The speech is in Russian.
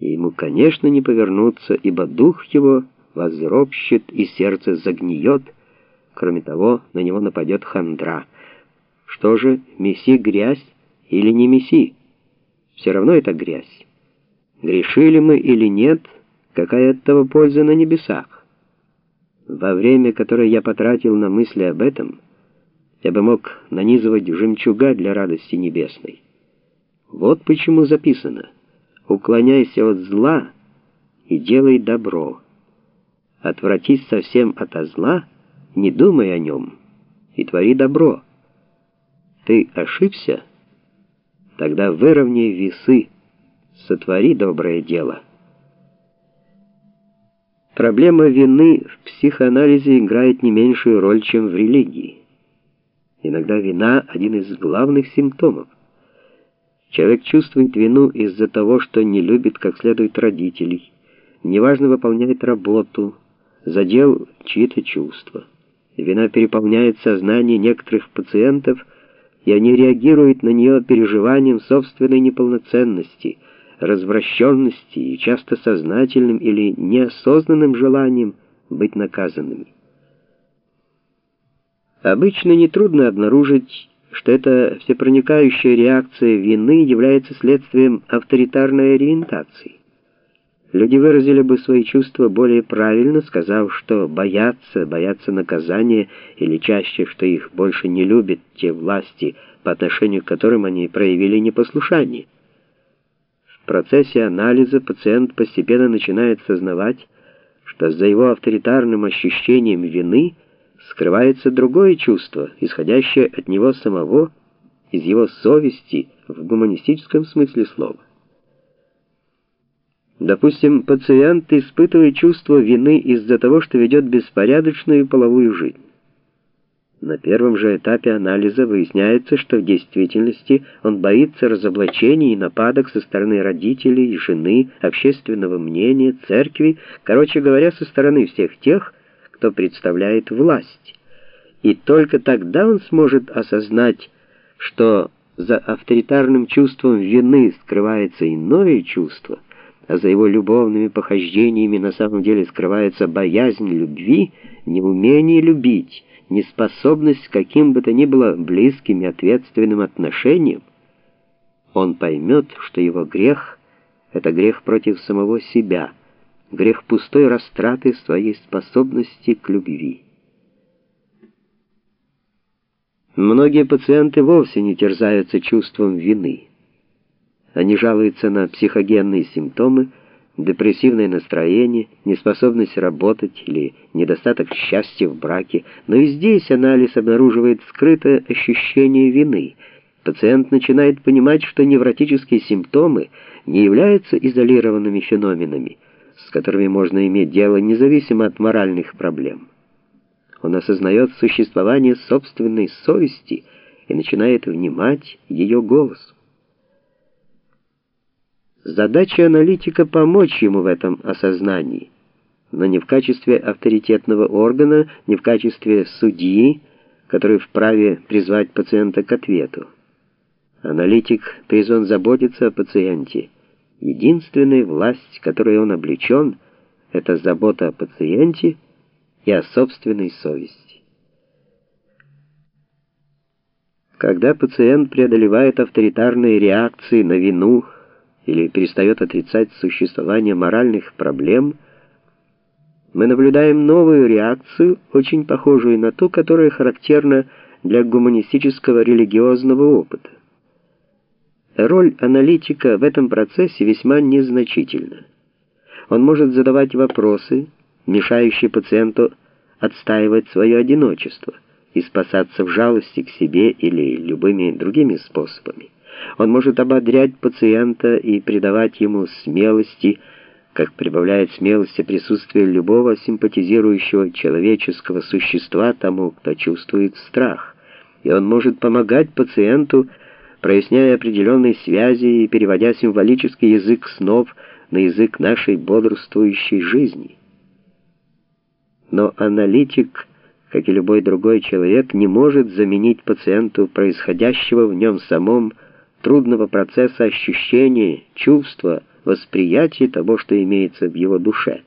и ему, конечно, не повернуться, ибо дух его возропщет и сердце загниет. Кроме того, на него нападет хандра. Что же, меси грязь или не меси? Все равно это грязь. Грешили мы или нет, какая от того польза на небесах? Во время, которое я потратил на мысли об этом, я бы мог нанизывать жемчуга для радости небесной. Вот почему записано «Уклоняйся от зла и делай добро. Отвратись совсем от зла, не думай о нем, и твори добро. Ты ошибся? Тогда выровняй весы, сотвори доброе дело». Проблема вины в психоанализе играет не меньшую роль, чем в религии. Иногда вина – один из главных симптомов. Человек чувствует вину из-за того, что не любит как следует родителей, неважно выполняет работу, задел чьи-то чувства. Вина переполняет сознание некоторых пациентов, и они реагируют на нее переживанием собственной неполноценности, развращенности и часто сознательным или неосознанным желанием быть наказанными. Обычно нетрудно обнаружить, что эта всепроникающая реакция вины является следствием авторитарной ориентации. Люди выразили бы свои чувства более правильно, сказав, что боятся, боятся наказания, или чаще, что их больше не любят те власти, по отношению к которым они проявили непослушание. В процессе анализа пациент постепенно начинает сознавать, что за его авторитарным ощущением вины – скрывается другое чувство, исходящее от него самого, из его совести в гуманистическом смысле слова. Допустим, пациент испытывает чувство вины из-за того, что ведет беспорядочную половую жизнь. На первом же этапе анализа выясняется, что в действительности он боится разоблачений и нападок со стороны родителей, жены, общественного мнения, церкви, короче говоря, со стороны всех тех, кто представляет власть. И только тогда он сможет осознать, что за авторитарным чувством вины скрывается иное чувство, а за его любовными похождениями на самом деле скрывается боязнь любви, неумение любить, неспособность к каким бы то ни было близким и ответственным отношениям, он поймет, что его грех — это грех против самого себя — грех пустой растраты своей способности к любви. Многие пациенты вовсе не терзаются чувством вины. Они жалуются на психогенные симптомы, депрессивное настроение, неспособность работать или недостаток счастья в браке, но и здесь анализ обнаруживает скрытое ощущение вины. Пациент начинает понимать, что невротические симптомы не являются изолированными феноменами, с которыми можно иметь дело независимо от моральных проблем. Он осознает существование собственной совести и начинает внимать ее голосу. Задача аналитика помочь ему в этом осознании, но не в качестве авторитетного органа, не в качестве судьи, который вправе призвать пациента к ответу. Аналитик призван заботиться о пациенте, Единственная власть, которой он облечен, это забота о пациенте и о собственной совести. Когда пациент преодолевает авторитарные реакции на вину или перестает отрицать существование моральных проблем, мы наблюдаем новую реакцию, очень похожую на ту, которая характерна для гуманистического религиозного опыта. Роль аналитика в этом процессе весьма незначительна. Он может задавать вопросы, мешающие пациенту отстаивать свое одиночество и спасаться в жалости к себе или любыми другими способами. Он может ободрять пациента и придавать ему смелости, как прибавляет смелости присутствие любого симпатизирующего человеческого существа тому, кто чувствует страх. И он может помогать пациенту проясняя определенные связи и переводя символический язык снов на язык нашей бодрствующей жизни. Но аналитик, как и любой другой человек, не может заменить пациенту происходящего в нем самом трудного процесса ощущения, чувства, восприятии того, что имеется в его душе.